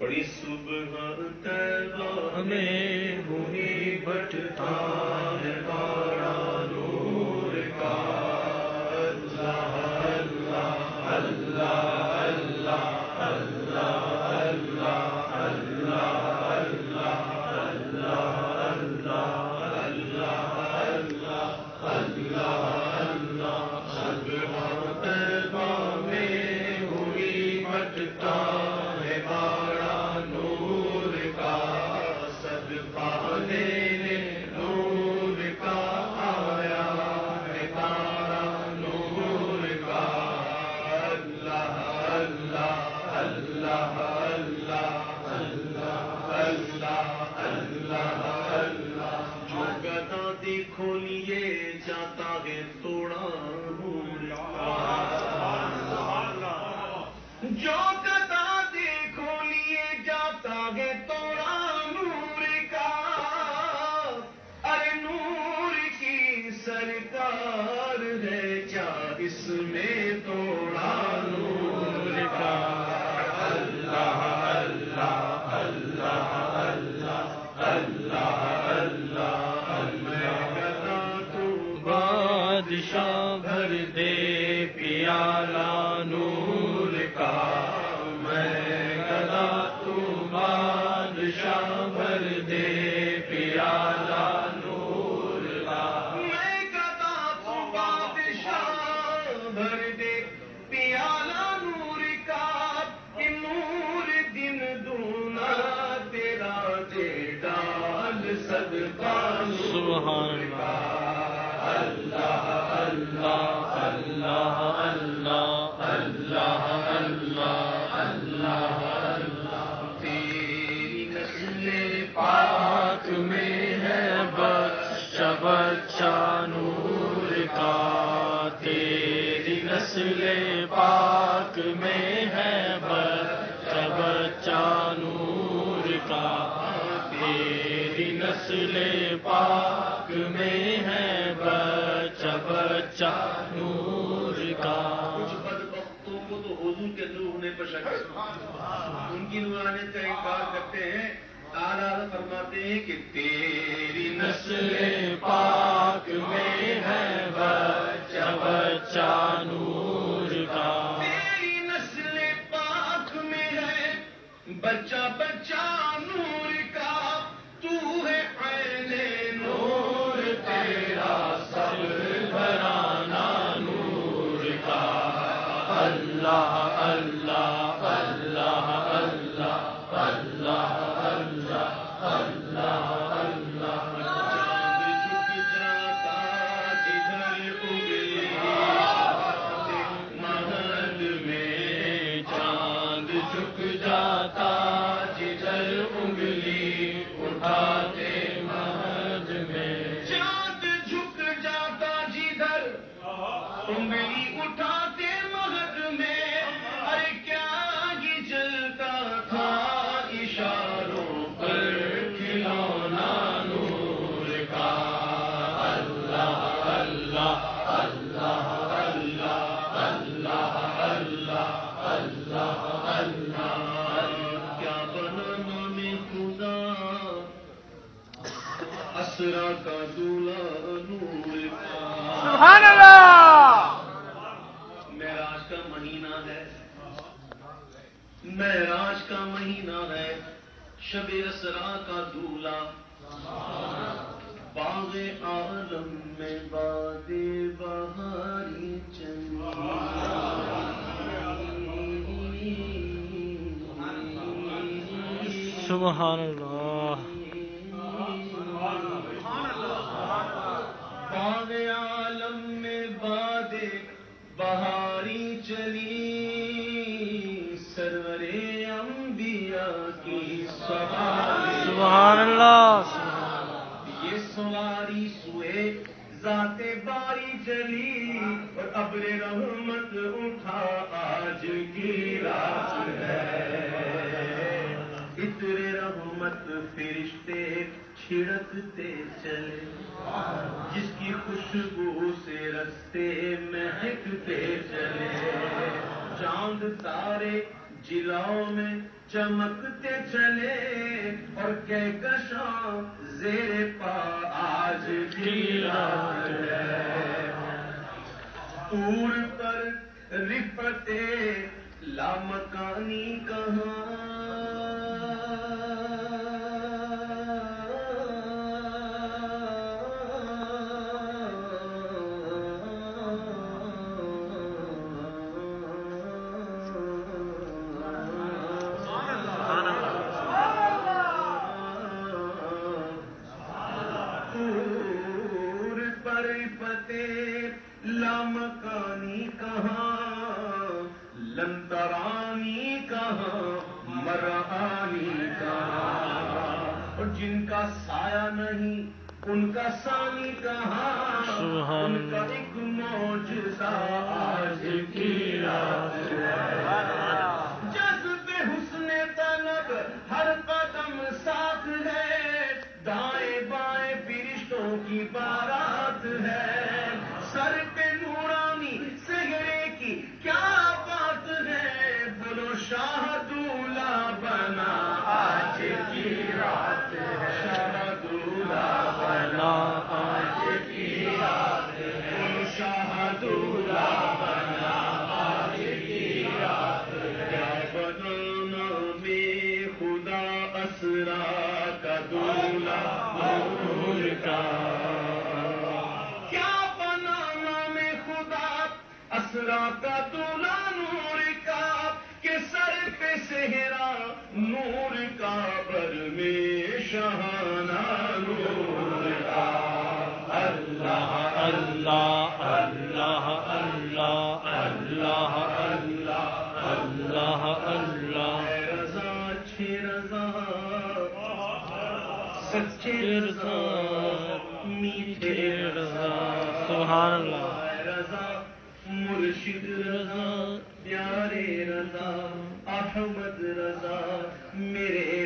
بڑی صبح تیبہ میں ہوئی بٹتا ہے بڑا نور کا۔ اللہ اللہ اللہ اللہ اللہ اللہ میں ہوئی بٹتا اللہ شام بھر دے پیالہ نور کا میں بادشاہ بھر دے پیالہ نور کا کہ نور دن دونا تیرا دے ڈال صدقہ سبحان پاک میں ہے بچہ بچہ نور کا۔ تیری نسل پاک میں ہے بچہ بچہ نور کا کو تو حضور کے ہونے پر شک ان کی نورانیت کا انکار کرتے ہیں اعلیٰ فرماتے ہیں کہ تیری نسل پاک میں ہے بچہ بچہ نور اللہ اللہ اللہ اللہ اللہ اللہ اللہ اٹھا کا دولہ نور کا سبحان اللہ۔ معراج کا مہینہ ہے معراج کا مہینہ ہے، شب اسرا کا دولہ باغ عالم سبحان اللہ۔ باغ عالم میں باد بہاری چلی سرور انبیاء کی سبحان اللہ۔ یہ سواری سوئے ذات باری چلی اور ابر رحمت اٹھا، آج کی رات ہے۔ اتر رحمت فرشتے چھڑکتے چلے۔ جس کی خوشبو سے رستے مہکتے چلے۔ چاند تارے جلاؤں میں چمکتے چلے اور کہکشاں زیر پا پور پر رپتے لامکانی کہاں لامکانی کہاں لنترانی کہاں مرانی کہاں۔ اور جن کا سایہ نہیں ان کا سانی کہاں۔ ان کا ایک موجزہ آج کی رات ہے۔ جذب حسن طلب ہر قدم ساتھ ہے۔ دائیں بائیں فرشتوں کی بارات ہے۔ کا۔ کیا بنانا میں خدا؟ اسرا کا دولہ نور کا۔ کہ سر پہ سہرا نور کا، بر میں شہانہ نور کا۔ اللہ اللہ سچے رضا میٹھے رضا سبحان اللہ۔ رضا مرشد رضا پیارے رضا احمد رضا میرے